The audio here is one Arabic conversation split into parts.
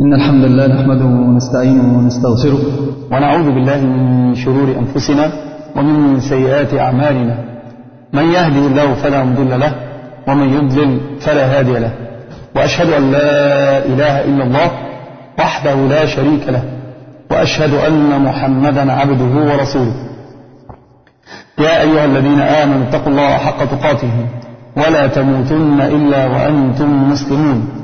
إن الحمد لله نحمده ونستعينه ونستغفره ونعوذ بالله من شرور أنفسنا ومن سيئات أعمالنا. من يهدي الله فلا مضل له ومن يضلل فلا هادي له. وأشهد أن لا إله إلا الله وحده لا شريك له. وأشهد أن محمدا عبده ورسوله. يا أيها الذين آمنوا اتقوا الله حق تقاته ولا تموتن إلا وأنتم مسلمون.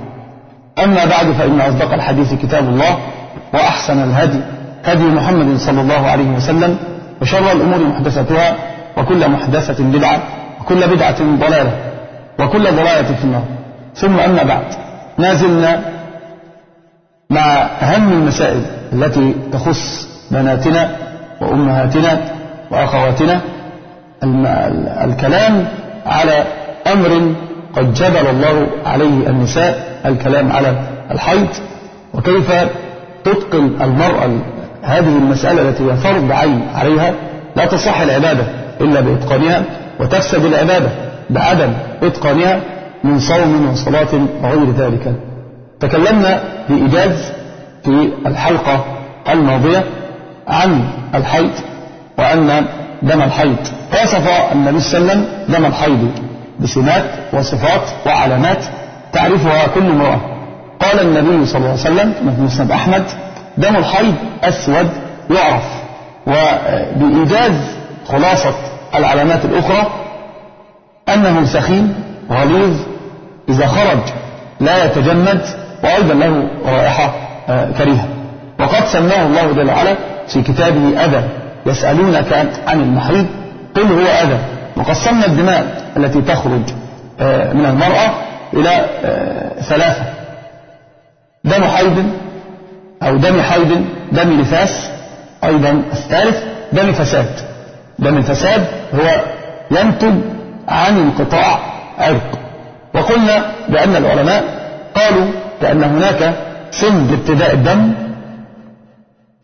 أما بعد فإن أصدق الحديث كتاب الله وأحسن الهدي هدي محمد صلى الله عليه وسلم وشر الأمور محدثاتها وكل محدثة بدعة وكل بدعة ضلالة وكل ضلالة في النار. ثم أما بعد ما زلنا مع أهم المسائل التي تخص بناتنا وأمهاتنا وأخواتنا الكلام على أمر قد جبل الله عليه النساء الكلام على الحيض وكيف تتقن المرأة هذه المسألة التي هي فرض عين عليها؟ لا تصح العبادة إلا بإتقانها وتفسد العبادة بعدم إتقانها من صوم وصلاة وغير ذلك. تكلمنا بإيجاز في الحلقة الماضية عن الحيض وأن دم الحيض. وصف النبي صلى الله عليه وسلم دم الحيض. بسمات وصفات وعلامات تعرفها كل امرأة. قال النبي صلى الله عليه وسلم في مسند أحمد دم الحيض أسود يعرف. وبإيجاز خلاصة العلامات الأخرى أنه سخين غليظ إذا خرج لا يتجمد وأيضا له رائحة كريهة. وقد سماه الله جل وعلا في كتابه أذى يسألونك عن المحيض قل هو أذى. وقسمنا الدماء التي تخرج من المرأة إلى ثلاثة. دم حيض أو دم حيض دم نفاس أيضا الثالث دم فساد. دم الفساد هو ينتج عن انقطاع عرق. وقلنا بأن العلماء قالوا بأن هناك سن لابتداء الدم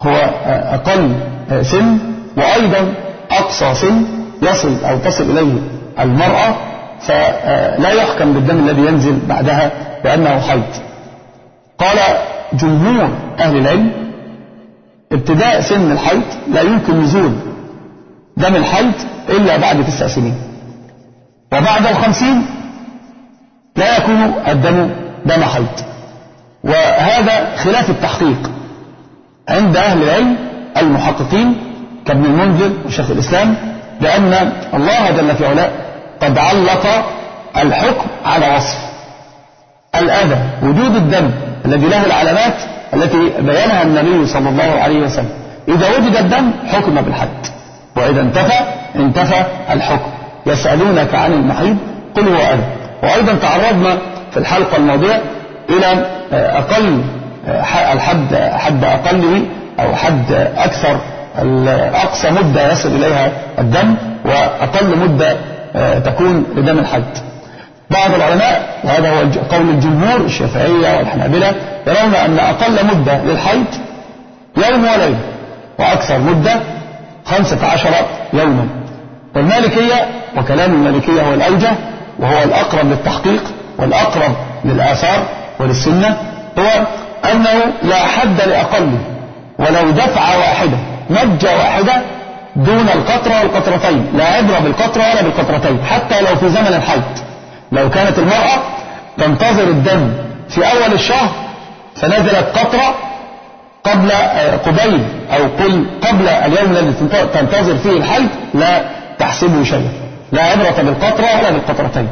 هو أقل سن وأيضا أقصى سن يصل أو تصل إليه المرأة فلا يحكم بالدم الذي ينزل بعدها بأنه حيض. قال جمهور أهل العلم ابتداء سن الحيض لا يمكن نزول دم الحيض إلا بعد تسع سنين. وبعد الخمسين لا يكون الدم دم حيض. وهذا خلاف التحقيق عند أهل العلم المحققين كابن المنذر وشيخ الإسلام لأن الله جل في علاه قد علق الحكم على وصف الأذى وجود الدم الذي له العلامات التي بينها النبي صلى الله عليه وسلم. إذا وجد الدم حكم بالحد وإذا انتفى انتفى الحكم. يسألونك عن المحيض قل هو أذى. وأيضا تعرضنا في الحلقة الماضية إلى أقل الحد حد أقله أو حد أكثر أقصى مدة يصل إليها الدم وأقل مدة تكون لدم الحد بعض العلماء وهذا هو قول الجمهور الشافعية والحنابلة يرون أن أقل مدة للحيض يوم وليلة وأكثر مدة خمسة عشر يوما. والمالكية وكلام المالكية هو الأوجه وهو الأقرب للتحقيق والأقرب للآثار وللسنة هو أنه لا حد لأقله ولو دفعة واحدة. مجة واحدة دون القطرة والقطرتين. لا عبرة بالقطرة ولا بالقطرتين حتى لو في زمن الحيض. لو كانت المرأة تنتظر الدم في أول الشهر فنزلت قطرة قبل قبيل أو قل قبل اليوم الذي تنتظر فيه الحيض لا تحسبه شيئا لا عبرة بالقطرة ولا بالقطرتين.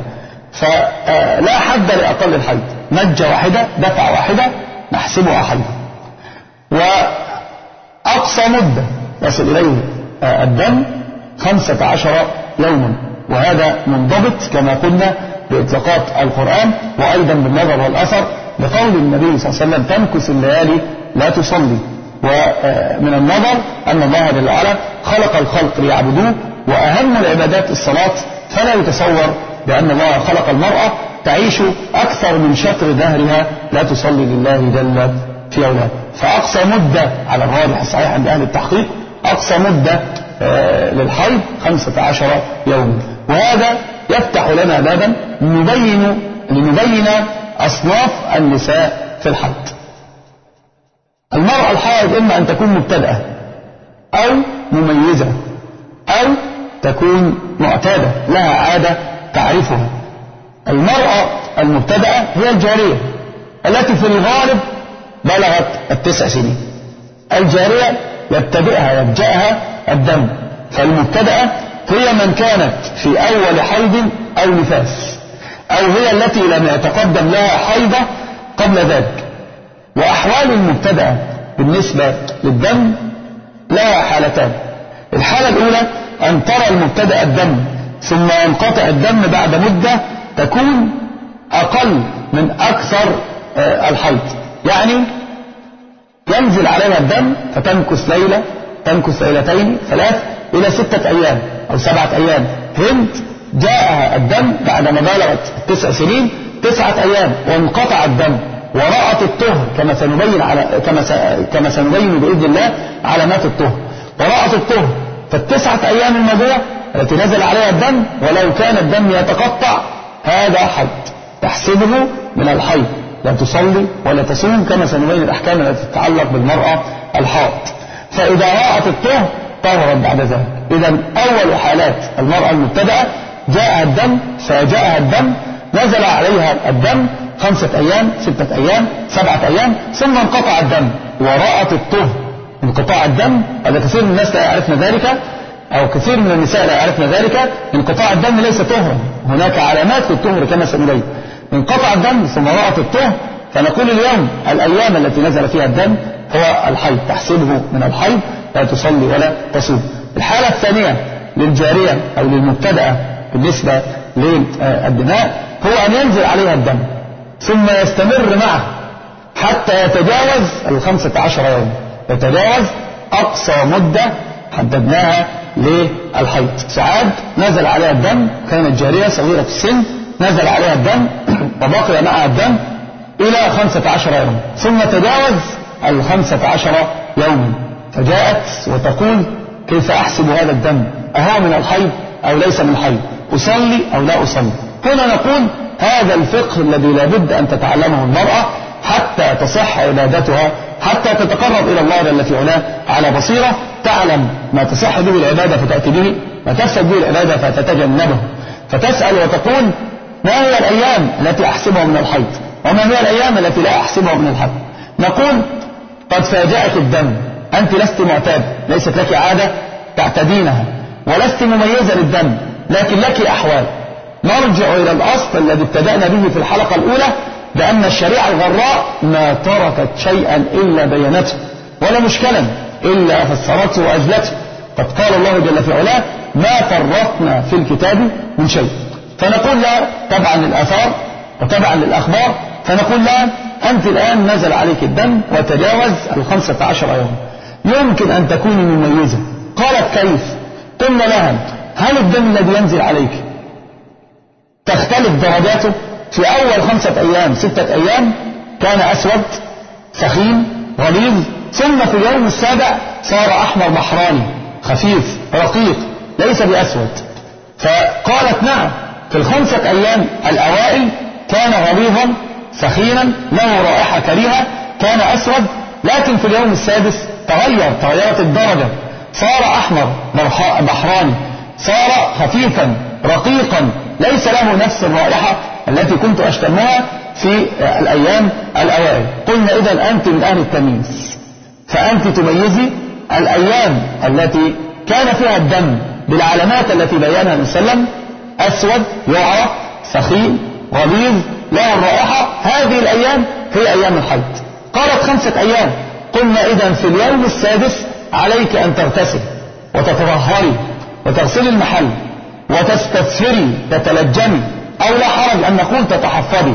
فلا حد لأقل الحيض. مجة واحدة دفعة واحدة نحسبها حيضا وأقصى مدة يصل إليه الدم خمسة عشر يوما. وهذا منضبط كما قلنا بإطلاقات القرآن وأيضا بالنظر والأثر لقول النبي صلى الله عليه وسلم تمكث الليالي لا تصلي. ومن النظر أن الله جل وعلا خلق الخلق ليعبدوه وأهم العبادات الصلاة فلا يتصور بأن الله خلق المرأة تعيش أكثر من شطر دهرها لا تصلي لله جل في أولاد فأقصى مدة على الراجح الصحيح عند أهل التحقيق أقصى مدة للحيض خمسة عشر يوما وهذا يفتح لنا بابا نبين لنبين أصناف النساء في الحيض المرأة الحائض إما أن تكون مبتدأة أو مميزة أو تكون معتادة لها عادة تعرفها. المرأة المبتدأة هي الجارية التي في الغالب بلغت التسع سنين. الجارية يبتدئها يبجأها الدم. فالمبتدأة هي من كانت في أول حيض أو نفاس أو هي التي لم يتقدم لها حيضة قبل ذلك. وأحوال المبتدأة بالنسبة للدم لها حالتان. الحالة الأولى أن ترى المبتدأ الدم ثم ينقطع الدم بعد مدة تكون أقل من أكثر الحيض يعني ينزل عليها الدم فتمكث ليلة تمكث ليلتين ثلاث إلى ستة أيام أو سبعة أيام. هند جاءها الدم بعدما بلغت تسع سنين تسعة أيام وانقطع الدم ورأت الطهر كما سنبين على كما كما سنبين بإذن الله علامات الطهر. ورأت الطهر فالتسعة أيام الماضية التي نزل عليها الدم ولو كان الدم يتقطع هذا حد تحسبه من الحيض لا تصلي ولا تصوم كما سنبين الأحكام التي تتعلق بالمرأة الحائض. فإذا رأت الطهر طهرت بعد ذلك. إذا أول حالات المرأة المبتدأة جاءها الدم فجاءها الدم نزل عليها الدم خمسة أيام ستة أيام سبعة أيام ثم انقطع الدم ورأت الطهر. انقطاع الدم هذا كثير من الناس لا يعرفن ذلك أو كثير من النساء لا يعرفن ذلك. انقطاع الدم ليس طهرا. هناك علامات للطهر كما سنبين. انقطع الدم ثم رأت الطهر فنقول اليوم الأيام التي نزل فيها الدم هو الحيض تحسبه من الحيض لا تصلي ولا تصوم. الحالة الثانية للجارية أو للمبتدأة بالنسبة للدماء هو أن ينزل عليها الدم ثم يستمر معه حتى يتجاوز الخمسة عشر يوم. يتجاوز أقصى مدة حددناها للحيض. ساعات نزل عليها الدم كانت جارية صغيرة السن نزل عليها الدم وبقي معها الدم إلى خمسة عشر يوم. ثم تجاوز الخمسة عشر يوما فجاءت وتقول كيف أحسب هذا الدم؟ أهو من الحيض أو ليس من الحيض أصلي أو لا أصلي؟ هنا نقول هذا الفقه الذي لابد أن تتعلمه المرأة حتى تصح عبادتها حتى تتقرب إلى الله جل علاه على بصيرة تعلم ما تصح به العبادة فتأتي به ما تفسد به العبادة فتتجنبه. فتسأل وتقول ما هي الأيام التي أحسبها من الحيض؟ وما هي الأيام التي لا أحسبها من الحيض؟ نقول قد فاجأك الدم. أنت لست معتاد. ليست لك عادة تعتدينها. ولست مميزة للدم لكن لك أحوال. نرجع إلى الأصل الذي ابتدأنا به في الحلقة الأولى بأن الشريعة الغراء ما تركت شيئا إلا بينته ولا مشكلا إلا فسرته وأجلته. قد قال الله جل في علاه ما فرطنا في الكتاب من شيء. فنقول لها تبعا للآثار وتبعا للأخبار فنقول لها أنت الآن نزل عليك الدم وتجاوز الخمسة عشر يوم يمكن أن تكوني مميزة. قالت كيف؟ قلنا لها هل الدم الذي ينزل عليك تختلف درجاته؟ في أول خمسة أيام ستة أيام كان أسود سخين غليظ ثم في اليوم السابع صار أحمر بحراني خفيف رقيق ليس بأسود. فقالت نعم. في الخمسة أيام الأوائل كان غليظا سخينا له رائحة كريهة كان أسود لكن في اليوم السادس تغير تغيرت الدرجة. صار أحمر بحراني صار خفيفا رقيقا. ليس له نفس الرائحة التي كنت أشتمها في الأيام الأوائل. قلنا إذا أنت من أهل التمييز. فأنت تميزي الأيام التي كان فيها الدم بالعلامات التي بيانها النبي صلى الله عليه وسلم أسود يعرف سخين غليظ له الرائحة هذه الأيام هي أيام الحيض قالت خمسة أيام. قلنا إذا في اليوم السادس عليك أن تغتسل وتتطهري وتغسلي المحل وتستسفري تتلجمي أو لا حرج أن نقول تتحفظي.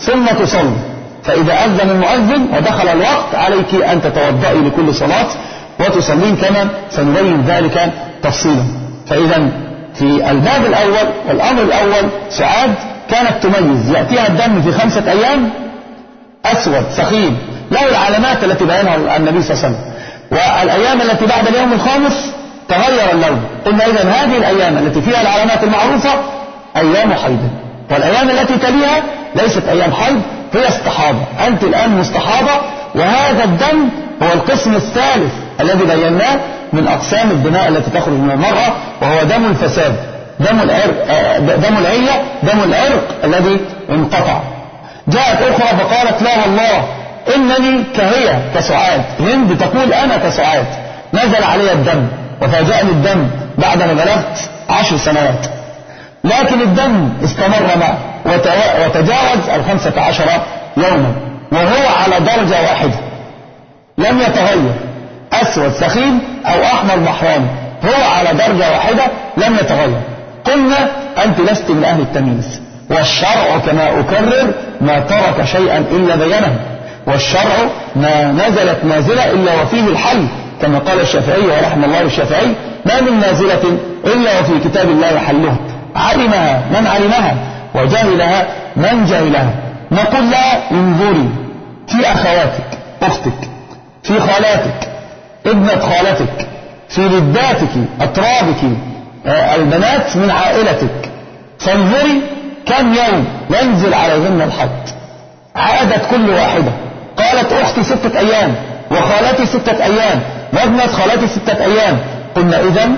ثم تصلي. فإذا أذن المؤذن ودخل الوقت عليك أن تتوضئي لكل صلاة وتصلين كما سنبين ذلك تفصيلا. فإذا في الباب الأول والأمر الأول سعاد كانت تميز. يأتيها الدم في خمسة أيام أسود سخين له العلامات التي بينها النبي صلى الله عليه وسلم. والأيام التي بعد اليوم الخامس تغير اللون. قلنا إذا هذه الأيام التي فيها العلامات المعروفة أيام حيض. والأيام التي تليها ليست أيام حيض هي استحاضة. أنت الآن مستحاضة وهذا الدم هو القسم الثالث. الذي بيناه من أقسام الدماء التي تخرج من المرأة وهو دم الفساد. دم العرق دم العية دم العرق الذي انقطع. جاءت أخرى فقالت لا والله إنني كهية كسعاد. هند تقول أنا كسعاد. نزل علي الدم وفاجأني الدم بعدما بلغت عشر سنوات. لكن الدم استمر معه وتجاوز الخمسة عشر يوما وهو على درجة واحدة. لم يتغير. أسود سخين أو أحمر محراني هو على درجة واحدة لم يتغير. قلنا أنت لست من أهل التمييز. والشرع كما أكرر ما ترك شيئا إلا بينه والشرع ما نزلت نازلة إلا وفيه الحل. كما قال الشافعي ورحمة الله الشافعي ما من نازلة إلا وفي كتاب الله حلها. علمها. من علمها؟ وجهلها. من جهلها؟ نقول لها انظري. في أخواتك أختك في خالاتك ابنة خالتك في لداتك أطرابك آه، البنات من عائلتك. فانظري كم يوم ينزل عليهن الحد عادت كل واحدة. قالت أختي ستة أيام وخالتي ستة أيام وابنة خالتي ستة أيام. قلنا إذا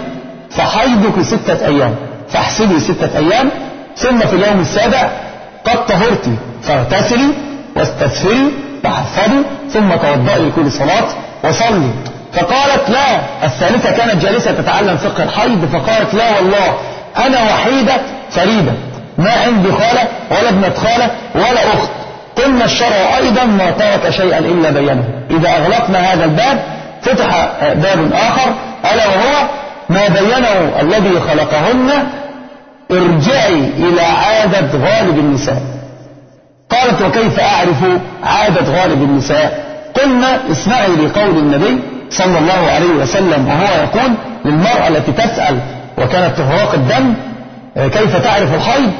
فحيضك ستة أيام فاحسبي ستة أيام. ثم في اليوم السابع قد طهرت فاغتسلي واستسفري وحفظي ثم توضئي لكل صلاة وصلي. فقالت لا الثالثة كانت جالسة تتعلم فقه الحيض فقالت لا والله أنا وحيدة فريدة ما عندي خالة ولا ابنة خالة ولا أخت قلنا الشرع أيضا ما ترك شيئا إلا بينه. إذا أغلقنا هذا الباب فتح باب آخر ألا وهو ما بينه الذي خلقهن ارجعي إلى عادة غالب النساء. قالت وكيف أعرف عادة غالب النساء؟ قلنا اسمعي لقول النبي صلى الله عليه وسلم وهو يقول للمرأة التي تسأل وكانت تهراق الدم كيف تعرف الحيض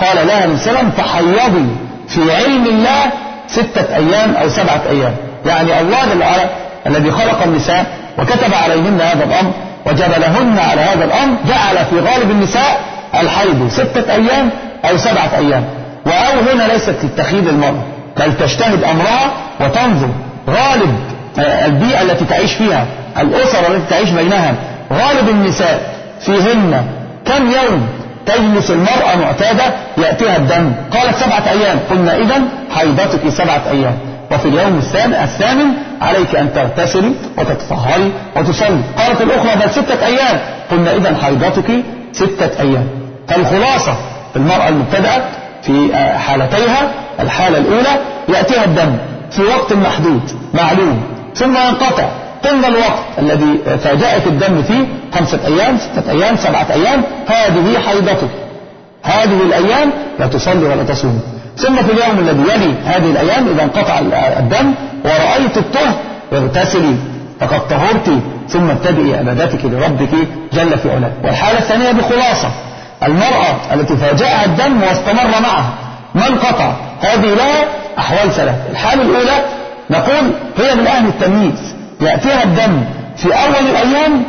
قال لها السلام فحيضي في علم الله ستة أيام أو سبعة أيام. يعني الله جل وعلا الذي خلق النساء وكتب عليهن هذا الأمر وجبلهن على هذا الأمر جعل في غالب النساء الحيض ستة أيام أو سبعة أيام. وأو هنا ليست للتخييد المرأة بل تجتهد أمرها وتنظر. غالب البيئة التي تعيش فيها الأسر التي تعيش بينها غالب النساء فيهن كم يوم تجلس المرأة معتادة يأتيها الدم؟ قالت سبعة أيام. قلنا إذا حيضتك سبعة أيام. وفي اليوم الثامن, الثامن عليك أن تغتسلي وتتطهري وتصلي. قالت الأخرى بل ستة أيام. قلنا إذا حيضتك ستة أيام. فالخلاصة المرأة المبتدأة في حالتيها الحالة الأولى يأتيها الدم في وقت محدود معلوم. ثم ينقطع قلنا الوقت الذي فاجأت الدم فيه خمسة أيام ستة أيام سبعة أيام. هذه حيضتك. هذه الأيام لا تصلي ولا تصوم. ثم في اليوم الذي يلي هذه الأيام إذا انقطع الدم ورأيت الطهر اغتسلي فقد طهرت ثم ابتدئي عبادتك لربك جل في علاه. والحالة الثانية بخلاصة. المرأة التي فاجأها الدم واستمر معها ما انقطع. هذه لها أحوال ثلاث. الحالة الأولى نقول هي من أهل التمييز. يأتيها الدم في أول الأيام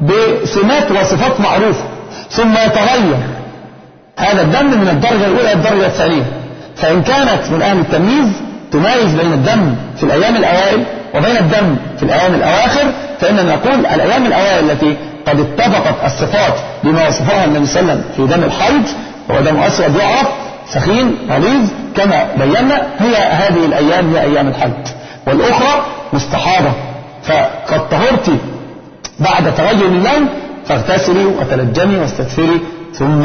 بسمات وصفات معروفة ثم يتغير. هذا الدم من الدرجة الأولى الدرجة الثانية. فإن كانت من أهل التمييز تميز بين الدم في الأيام الأوائل وبين الدم في الأيام الأواخر فإننا نقول الأيام الأوائل التي قد اتفقت الصفات بما وصفها النبي صلى الله عليه وسلم في دم الحيض هو دم أسود يعرف سخين غليظ كما بينا هي هذه الأيام هي أيام الحيض. والأخرى مستحاضة. فقد طهرت بعد تغير اللون فاغتسلي وتلجمي واستغفري ثم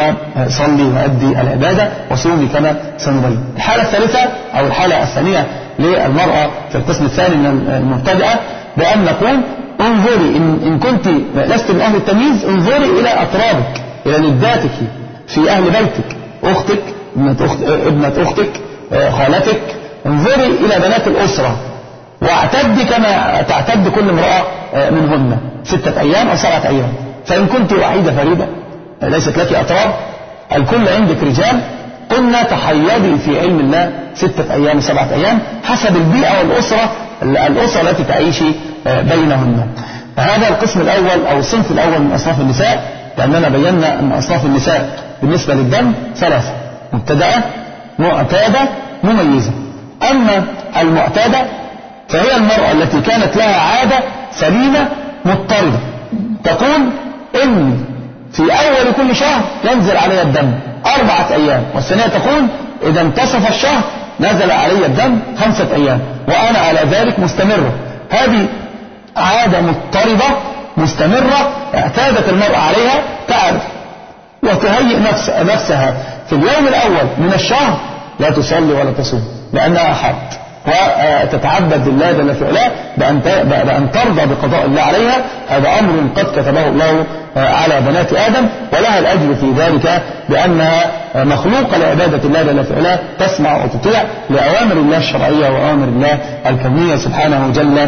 صلي وأدي العبادة وصومي كما سنبين الحالة الثالثة أو الحالة الثانية للمرأة في القسم الثاني من المبتدئة بأن نقول انظري إن, إن كنت لست من أهل التمييز انظري إلى أطرابك إلى نداتك في أهل بيتك أختك ابنة, ابنة أختك خالتك. انظري إلى بنات الأسرة. واعتدي كما تعتد كل امرأة آه، منهن. ستة أيام أو سبعة أيام. فإن كنت وحيدة فريدة ليست لك أطراب. الكل عندك رجال. قلنا تحيدي في علم الله ستة أيام سبعة أيام حسب البيئة والأسرة الأسرة التي تعيشي آه، بينهن. هذا القسم الأول أو الصنف الأول من أصناف النساء لأننا بينا أن أصناف النساء بالنسبة للدم ثلاثة. مبتدأة معتادة مميزة. أما المعتادة فهي المرأة التي كانت لها عادة سليمة مضطردة. تقول إن في أول كل شهر ينزل علي الدم أربعة أيام والثانية تقول إذا انتصف الشهر نزل علي الدم خمسة أيام وأنا على ذلك مستمرة. هذه عادة مضطربة مستمرة اعتادت المرأة عليها تعرف وتهيئ نفس نفسها في اليوم الأول من الشهر لا تصلي ولا تصوم لأنها حد وتتعبد لله جل في علاه بأن بأن ترضى بقضاء الله عليها هذا أمر قد كتبه الله على بنات آدم ولها الأجر في ذلك بأنها مخلوقة لعبادة الله جل في علاه تسمع وتطيع لأوامر الله الشرعية وأوامر الله الكونية سبحانه جل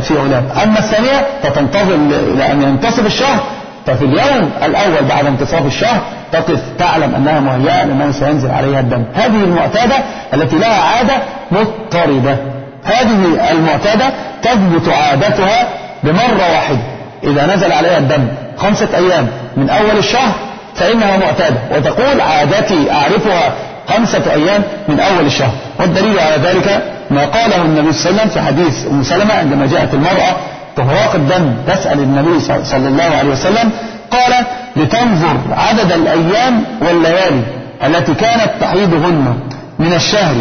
في علاه. أما الثانية فتنتظر إلى أن ينتصف الشهر ففي اليوم الأول بعد انتصاف الشهر تقف تعلم أنها مهيئة لأنه سينزل عليها الدم. هذه المعتادة التي لها عادة مضطربة هذه المعتادة تثبت عادتها بمرة واحدة إذا نزل عليها الدم خمسة أيام من أول الشهر فإنها معتادة. وتقول عادتي أعرفها خمسة أيام من أول الشهر. والدليل على ذلك ما قاله النبي صلى الله عليه وسلم في حديث أم سلمة عندما جاءت المرأة تهراق الدم تسأل النبي صلى الله عليه وسلم قال لتنظر عدد الأيام والليالي التي كانت تحيضهن من الشهر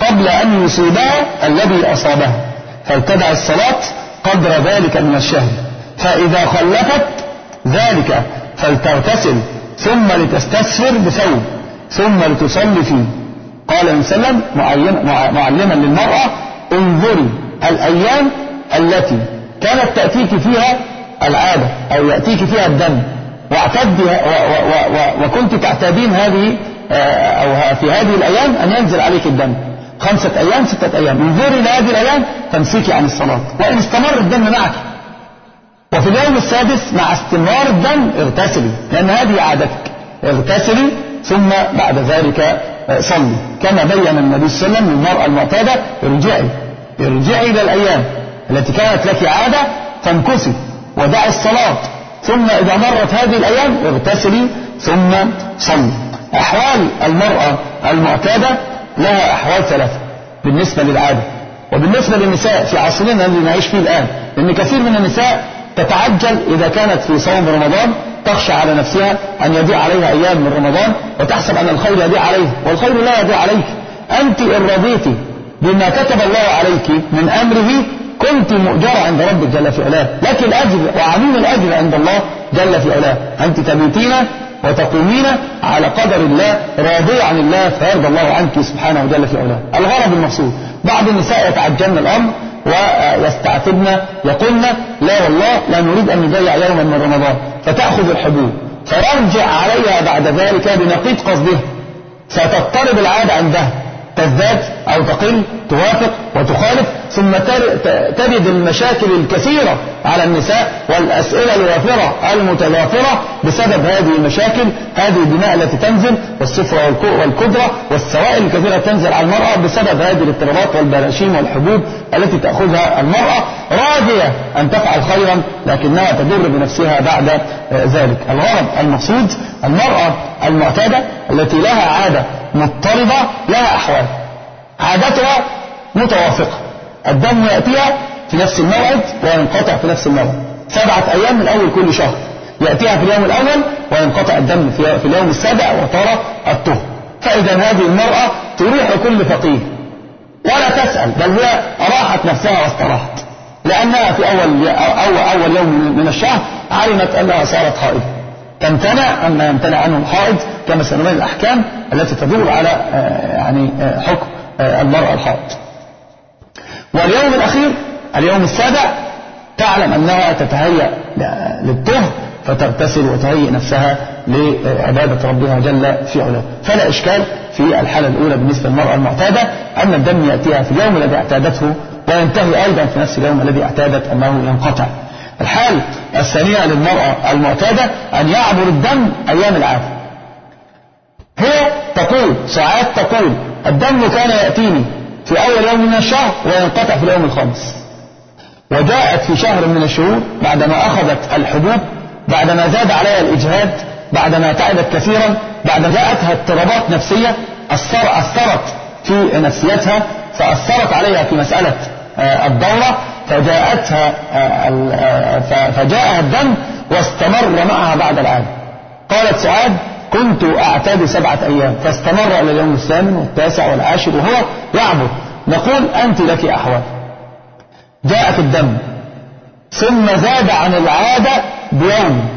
قبل أن يصيبها الذي أصابها فلتدع الصلاة قدر ذلك من الشهر فإذا خلفت ذلك فلتغتسل ثم لتستسفر بثوب ثم لتصلي فيه. قال النبي صلى الله عليه وسلم معلما للمرأة انظري الأيام التي كانت تأتيك فيها العادة أو يأتيك فيها الدم. واعتدي وكنت تعتادين هذه آه، أو في هذه الأيام أن ينزل عليك الدم. خمسة أيام ستة أيام. انظري إلى هذه الأيام تمسكي عن الصلاة. وإن استمر الدم معك. وفي اليوم السادس مع استمرار الدم اغتسلي لأن هذه عادتك. اغتسلي ثم بعد ذلك آه، صلي. كما بين النبي صلى الله عليه وسلم للمرأة المعتادة ارجعي. ارجعي إلى الأيام. التي كانت لك عادة فانكسي ودعي الصلاة. ثم إذا مرت هذه الأيام اغتسلي ثم صلي. أحوال المرأة المعتادة لها أحوال ثلاثة بالنسبة للعادة وبالنسبة للنساء في عصرنا الذي نعيش فيه الآن. لأن كثير من النساء تتعجل إذا كانت في صوم رمضان تخشى على نفسها أن يضيع عليها أيام من رمضان وتحسب أن الخير يضيع عليها والخير لا يضيع عليك. أنت إن رضيت بما كتب الله عليك من أمره كنت مؤجرة عند ربك جل في علاه. لك الأجر وعميم الأجر عند الله جل في علاه. أنت تبيتين وتقومين على قدر الله راضية عن الله فيرضى الله عنك سبحانه جل في علاه. الغرض المقصود. بعض النساء يتعجلن الأمر ويستعتبن يقولن لا والله لا نريد أن نضيع يوما من رمضان. فتأخذ الحبوب. فيرجع عليها بعد ذلك بنقيض قصدها. ستضطرب العادة عندها. تزداد أو تقل توافق. وتخالف ثم تجد المشاكل الكثيرة على النساء والأسئلة الوافرة المتوافرة بسبب هذه المشاكل هذه الدماء التي تنزل والصفرة والكدرة والسوائل الكثيرة تنزل على المرأة بسبب هذه الاضطرابات والبراشيم والحبوب التي تأخذها المرأة راضية أن تفعل خيرا لكنها تضر بنفسها بعد ذلك. الغرض المقصود المرأة المعتادة التي لها عادة مضطربة لها أحوال عادتها متوافقة. الدم يأتيها في نفس الموعد وينقطع في نفس الموعد. سبعة أيام من أول كل شهر. يأتيها في اليوم الأول وينقطع الدم في اليوم السابع وترى الطهر. فإذا هذه المرأة تريح كل فقير ولا تسأل بل هي أراحت نفسها واستراحت. لأنها في أول, أول, أول يوم من الشهر علمت أنها صارت حائض تمتنع أما يمتنع عنه الحائض كما سنبين الأحكام التي تدور على آه، يعني آه، حكم آه، المرأة الحائض واليوم الأخير اليوم السابع تعلم أنها تتهيأ للطهر فتغتسل وتهيئ نفسها لعبادة ربها جل في علاه. فلا إشكال في الحالة الأولى بالنسبة للمرأة المعتادة أن الدم يأتيها في اليوم الذي اعتادته وينتهي أيضا في نفس اليوم الذي اعتادت أنه ينقطع. الحال الثانية للمرأة المعتادة أن يعبر الدم أيام العادة هي تقول ساعات تقول الدم كان يأتيني. في أول يوم من الشهر وينقطع في اليوم الخامس. وجاءت في شهر من الشهور بعدما أخذت الحبوب بعدما زاد عليها الإجهاد بعدما تعبت كثيرا بعد جاءتها اضطرابات نفسية أثر أثرت في نفسيتها فأثرت عليها في مسألة آه، الدورة فجاءتها آه، آه، فجاءها الدم واستمر معها بعد العادة قالت سعاد كنت أعتاد سبعة أيام فاستمر إلى اليوم الثامن والتاسع والعاشر وهو يعبد. نقول أنت لك أحوال جاءك الدم. ثم زاد عن العادة بيوم.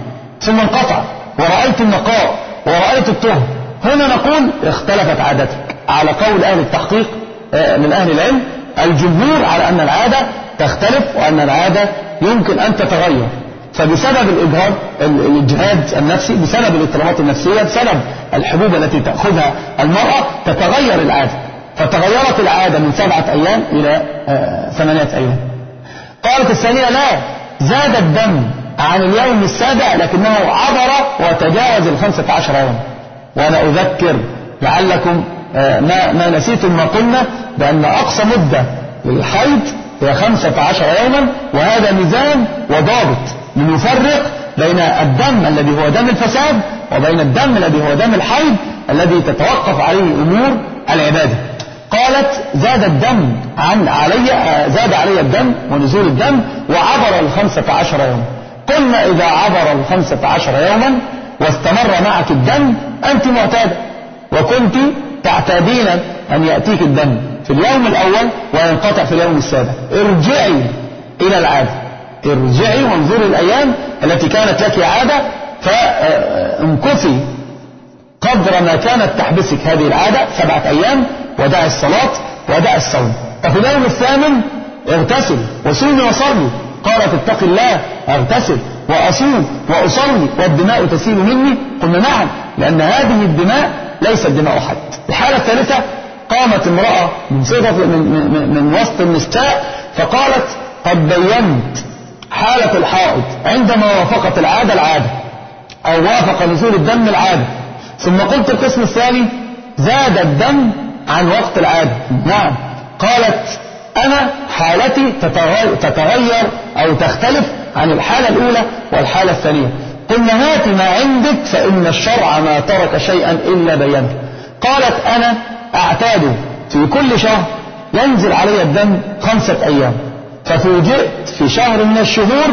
ثم انقطع. ورأيت النقاء. ورأيت الطهر هنا نقول اختلفت عادتك. على قول أهل التحقيق آه، من أهل العلم الجمهور على أن العادة تختلف وأن العادة يمكن أن تتغير. فبسبب الإجهاد الإجهاد النفسي بسبب الاضطرابات النفسية بسبب الحبوب التي تأخذها المرأة تتغير العادة. فتغيرت العادة من سبعة أيام إلى آه، ثمانية أيام. قالت الثانية لا زاد الدم عن اليوم السابع لكنه عبر وتجاوز الخمسة عشر يوم. وأنا أذكر لعلكم آه، ما, ما نسيتم ما قلنا بأن أقصى مدة للحيض هي خمسة عشر يوما وهذا ميزان وضابط. لنفرق بين الدم الذي هو دم الفساد وبين الدم الذي هو دم الحيض الذي تتوقف عليه أمور العبادة. قالت زاد الدم عن علي زاد علي الدم ونزول الدم وعبر الخمسة عشر يوما. قلنا إذا عبر الخمسة عشر يوما واستمر معك الدم أنت معتادة وكنت تعتادين أن يأتيك الدم في اليوم الأول وينقطع في اليوم السابع. ارجعي إلى العادة. ارجعي وانظري الأيام التي كانت لك عادة فامكثي قدر ما كانت تحبسك هذه العادة سبعة أيام ودع الصلاة ودع الصوم. ففي اليوم الثامن اغتسل وصومي وصلي قالت اتق الله اغتسل وأصوم وأصلي والدماء تسيل مني. قلنا نعم لأن هذه الدماء ليست دماء حد الحالة الثالثة قامت امرأة من صفة من, من, من وسط النساء فقالت قد بينت. حالة الحائض عندما وافقت العادة العادة أو وافق نزول الدم العادة. ثم قلت القسم الثاني زاد الدم عن وقت العادة. نعم. قالت أنا حالتي تتغير أو تختلف عن الحالة الأولى والحالة الثانية. قلنا هات ما عندك فإن الشرع ما ترك شيئا إلا بينه قالت أنا أعتاد في كل شهر ينزل علي الدم خمسة أيام. ففوجئت في شهر من الشهور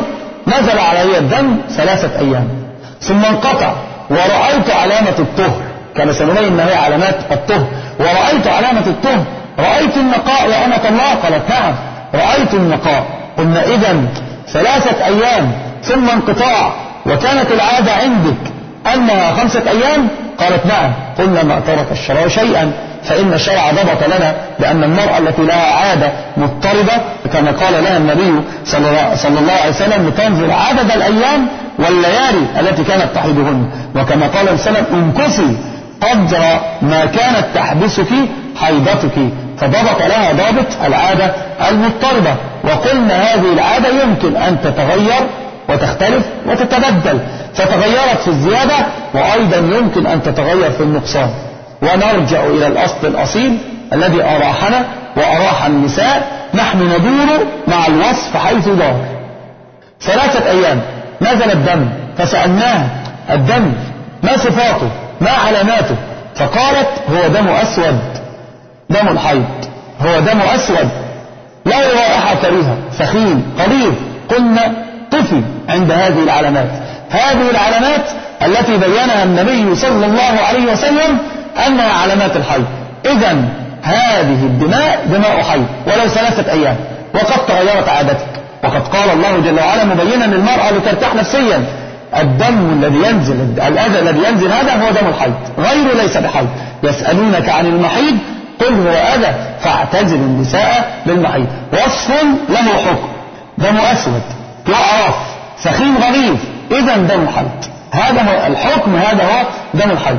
نزل علي الدم ثلاثة أيام ثم انقطع ورأيت علامة الطهر كما سنبين ما هي علامات الطهر ورأيت علامة الطهر رأيت النقاء يا أمة الله؟ قالت نعم رأيت النقاء. قلنا إذا ثلاثة أيام ثم انقطاع وكانت العادة عندك أنها خمسة أيام؟ قالت نعم قلنا ما ترك الشرع شيئا فإن الشرع ضبط لنا بأن المرأة التي لها عادة مضطربة كما قال لها النبي صلى الله عليه وسلم لتنزل عدد الأيام والليالي التي كانت تحيضهن. وكما قال وسلم انكسي قدر ما كانت تحبسك حيضتك. فضبط لها ضابط العادة المضطربة. وقلنا هذه العادة يمكن أن تتغير وتختلف وتتبدل فتغيرت في الزيادة وأيضا يمكن أن تتغير في النقصان. ونرجع إلى الأصل الأصيل الذي أراحنا وأراح النساء نحن ندور مع الوصف حيث دار. ثلاثة أيام نزل الدم فسألناها الدم ما صفاته؟ ما علاماته؟ فقالت هو دم أسود. دم الحيض هو دم أسود. لا رائحة كريهة سخين قليل قلنا طفي عند هذه العلامات. هذه العلامات التي بينها النبي صلى الله عليه وسلم أنها علامات الحيض إذا هذه الدماء دماء حيض ولو ثلاثة أيام. وقد تغيرت عادتك. وقد قال الله جل وعلا مبينا للمرأة لترتاح نفسيا. الدم الذي ينزل الأذى الذي ينزل هذا هو دم الحيض غيره ليس بحيض يسألونك عن المحيض قل هو أذى فاعتزل النساء بالمحيض وصف له حكم. دم أسود. يعرف سخين غليظ إذا دم حيض هذا هو الحكم هذا هو دم الحيض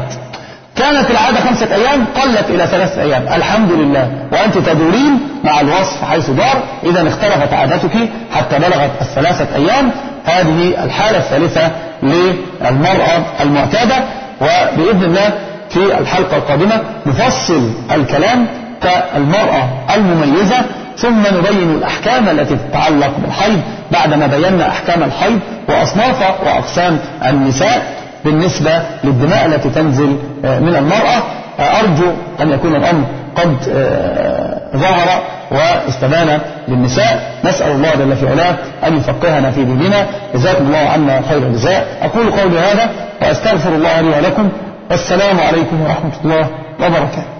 كانت العادة خمسة أيام قلت إلى ثلاثة أيام. الحمد لله. وأنت تدورين مع الوصف حيث دار. إذا اختلفت عادتك حتى بلغت الثلاثة أيام. هذه الحالة الثالثة للمرأة المعتادة. وبإذن الله في الحلقة القادمة نفصل الكلام كالمرأة المميزة ثم نبين الأحكام التي تتعلق بالحيض بعدما بينا أحكام الحيض وأصناف وأقسام النساء بالنسبة للدماء التي تنزل من المرأة. أرجو أن يكون الأمر قد ظهر واستبان للنساء. نسأل الله جل في علاه أن يفقهنا في ديننا. جزاكم الله عنا خير الجزاء. أقول قولي هذا وأستغفر الله لي ولكم. والسلام عليكم ورحمة الله وبركاته.